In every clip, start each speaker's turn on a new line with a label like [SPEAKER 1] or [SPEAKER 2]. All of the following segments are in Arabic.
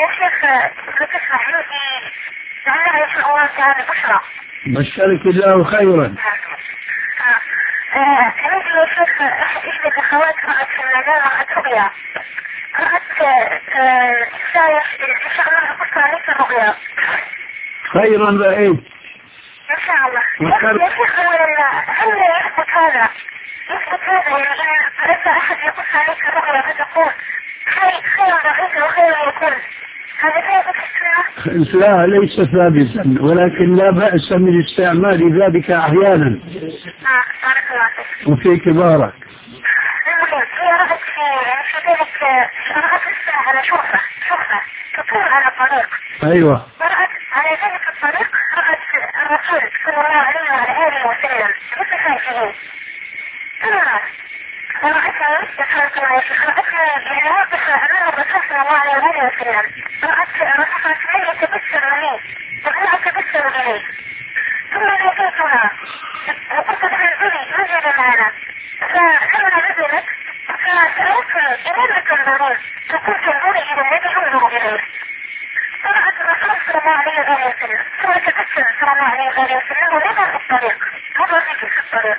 [SPEAKER 1] يا شيخ بشرى.
[SPEAKER 2] بشرك الله خيرا.
[SPEAKER 1] أريد يا شيخ أحد إحدى الأخوات رأت في المنام رأت رؤيا. رأت رسالة إن شاء الله أقص عليك الرؤيا
[SPEAKER 2] خيرا رأيت
[SPEAKER 1] إن شاء الله. يا شيخ هل يثبت هذا؟ يثبت هذا يعني أحد يقص عليك الرؤيا فتقول خير خير رأيت وخير يكون
[SPEAKER 2] لا ليس ثابتا ولكن لا بأس من استعمال ذلك أحيانا. وفي كبارك.
[SPEAKER 1] المهم هي رأت في في ذلك رأت الساعة على شرطة شرطة تطول على طريق
[SPEAKER 2] أيوة.
[SPEAKER 1] ورأت على ذلك الطريق رأت الرسول الطريق نظر فيك في الطريق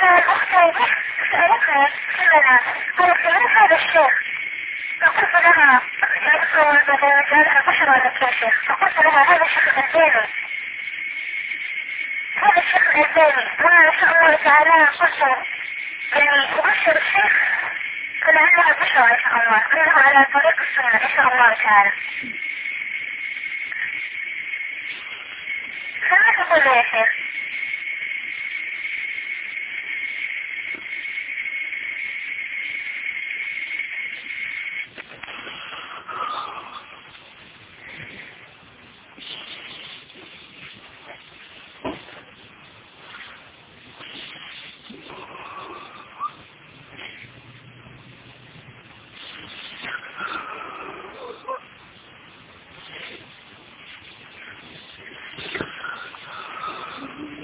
[SPEAKER 1] فقلت إليك ثم لما كنا نمشي رأينا شيخا شيخا على سفح الطريق رأينا شيخا فسلمنا عليه قلنا السلام عليكم ثم رد وعليكم السلام ورحمة الله وبركاته ف- فقال لنا على الشيخ رأيت الرسول سألنا هل رأيتم الرسول صلى الله عليه وآله وسلم؟ فقلنا نعم رأيناه يعني زلنا نهلك في الطريق ثم سأل أختي سألتني سألنا قالت من هذا الشيخ؟ فقلت لها هذا الشيخ الألباني هذا شاء الله تعالى أبشر الشيخ فلعلها بشرى إن شاء الله أنه على طريق السنة إن شاء الله تعالى؟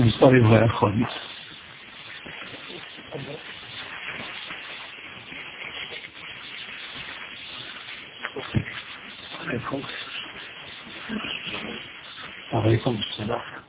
[SPEAKER 2] انصرفوا يا أخواني عليكم عليكم السلام.